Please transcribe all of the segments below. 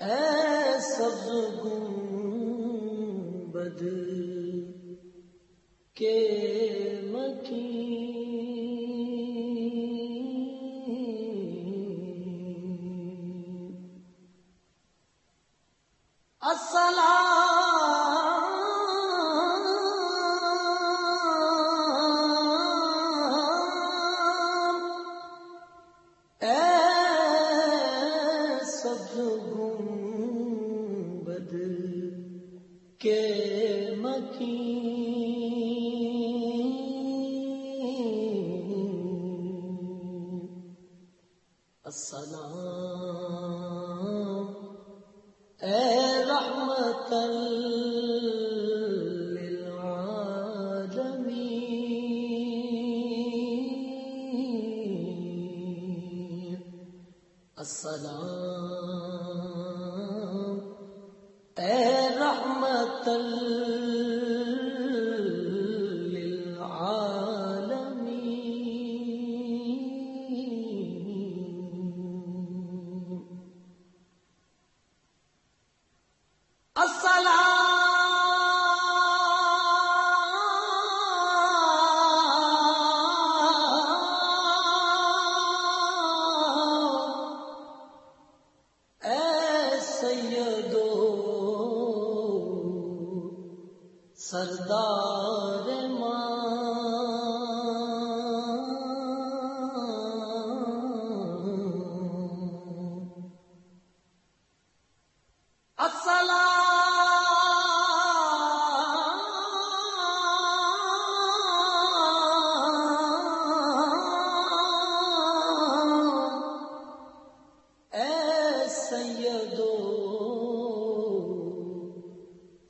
اے سبز گنبد کے السلام اے رحمت للعالمین۔ السلام اے رحمت سیدو سردار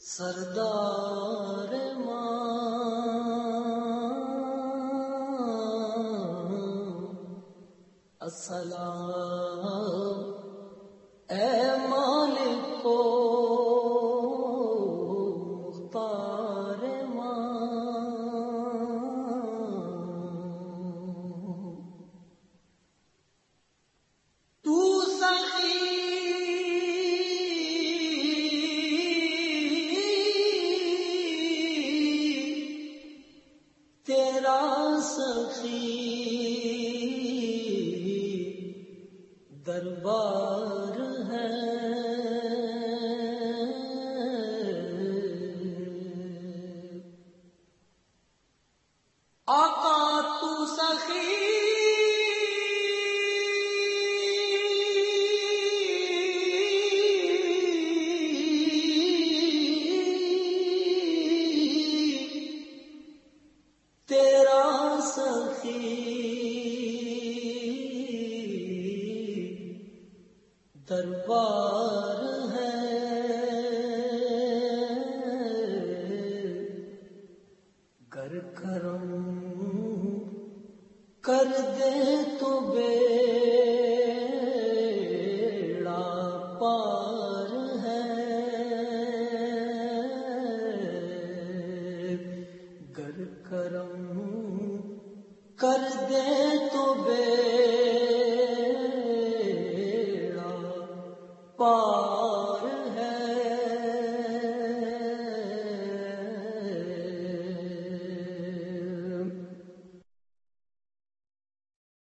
سردار ماں السلام دربار ہے۔ آقا تو سخی۔ تیرا سخی۔ دربار ہے۔ گر کرم کر دے تو بے